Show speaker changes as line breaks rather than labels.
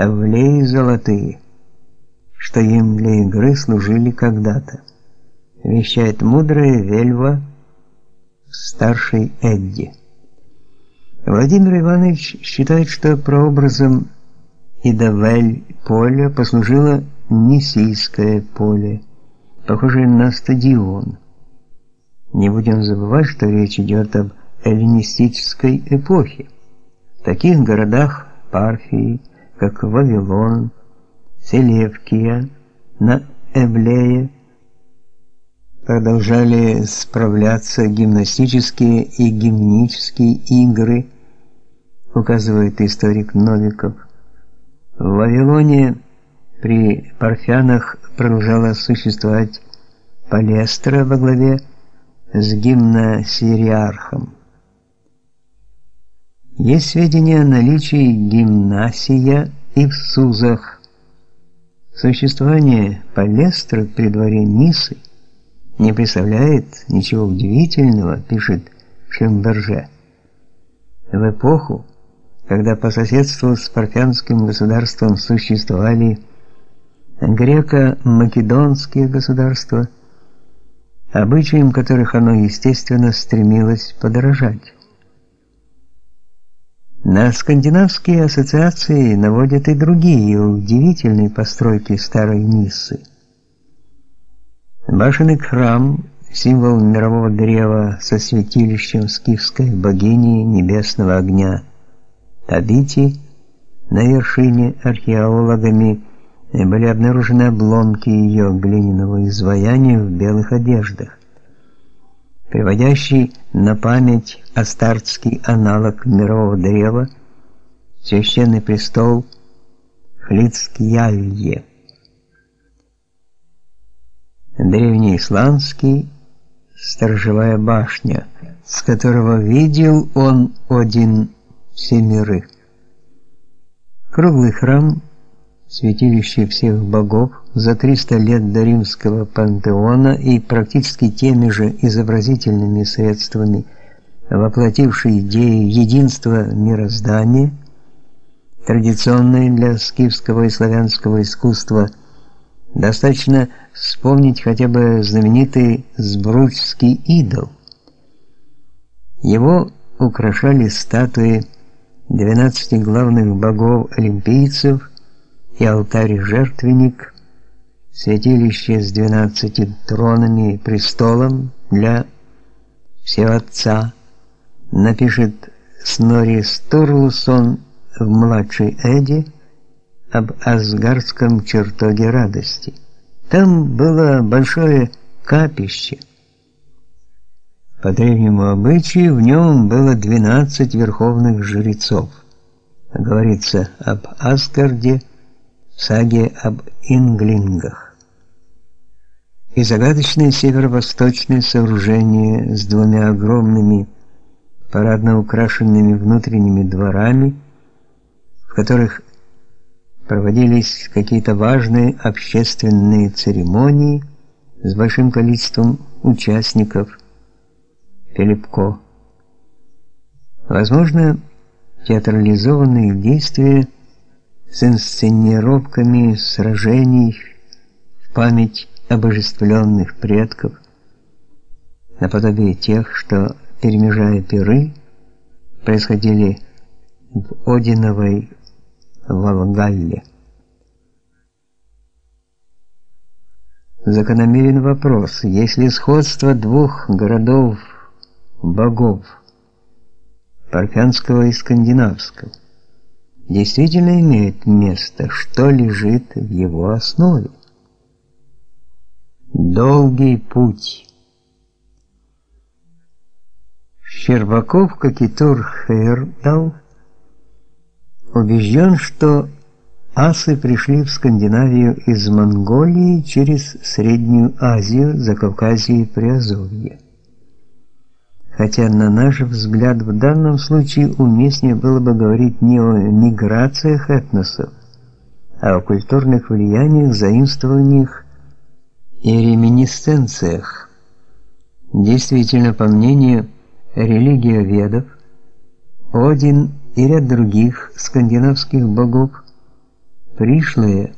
тавлеи золотые, что им для игры служили когда-то, вещает мудрая Вельва старший Эдди. Владимир Иванович считает, что прообразом Идавель поля послужило Нисийское поле, похожее на стадион. Не будем забывать, что речь идет об эллинистической эпохе. В таких городах Парфии, как Вавилон, Селевкия, на Эвлее, продолжали справляться гимнастические и гимнические игры, указывает историк Новиков. В Вавилоне при парфянах продолжала существовать палестра во главе с гимносириархом. Есть сведения о наличии гимнасия и в Сузах. Существование палестры при дворе Нисы – не представляет ничего удивительного, пишет Шемберже. В эпоху, когда по соседству с парфянским государством существовали греко-македонские государства, обычаям которых оно, естественно, стремилось подражать. На скандинавские ассоциации наводят и другие удивительные постройки старой Ниссы. Башенный храм – символ мирового древа со святилищем скифской богини небесного огня Табити. На вершине археологами были обнаружены обломки ее глиняного изваяния в белых одеждах, приводящий на память астартский аналог мирового древа священный престол Хлицкьялье древнеисландский сторожевая башня, с которого видел он один семерых. Круглый храм, святилище всех богов, за 300 лет до римского пантеона и практически теми же изобразительными средствами воплотивший идею единства мироздания, традиционной для скифского и славянского искусства – Достаточно вспомнить хотя бы знаменитый Сбручский идол. Его украшали статуи 12 главных богов-олимпийцев и алтарь-жертвенник, святилище с 12 тронами и престолом для Всеотца, напишет Снори Стурлусон в «Младшей Эдди», об Асгардском чертоге радости. Там было большое капище. По древнему обычаю в нем было 12 верховных жрецов. Говорится об Асгарде в саге об Инглингах. И загадочное северо-восточное сооружение с двумя огромными парадно украшенными внутренними дворами, в которых проводились какие-то важные общественные церемонии с большим количеством участников. Филипко. Возможно, театрализованные действия с инсценировками сражений в память обожествленных предков, наподобие тех, что, перемежая пиры, происходили в Одиновой Волгалле. Закономерен вопрос, если сходство двух городов богов, парфянского и скандинавского, действительно имеет место, что лежит в его основе? Долгий путь. Щербаков, как и Тур Хейрдал, убежден, что асы пришли в Скандинавию из Монголии через Среднюю Азию, Закавказье и Приазовье. Хотя на наш взгляд в данном случае уместнее было бы говорить не о миграциях этносов, а о культурных влияниях, заимствованиях и реминисценциях. Действительно, по мнению религиоведов, Один и ряд других скандинавских богов пришлое